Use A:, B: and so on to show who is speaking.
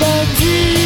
A: bandido.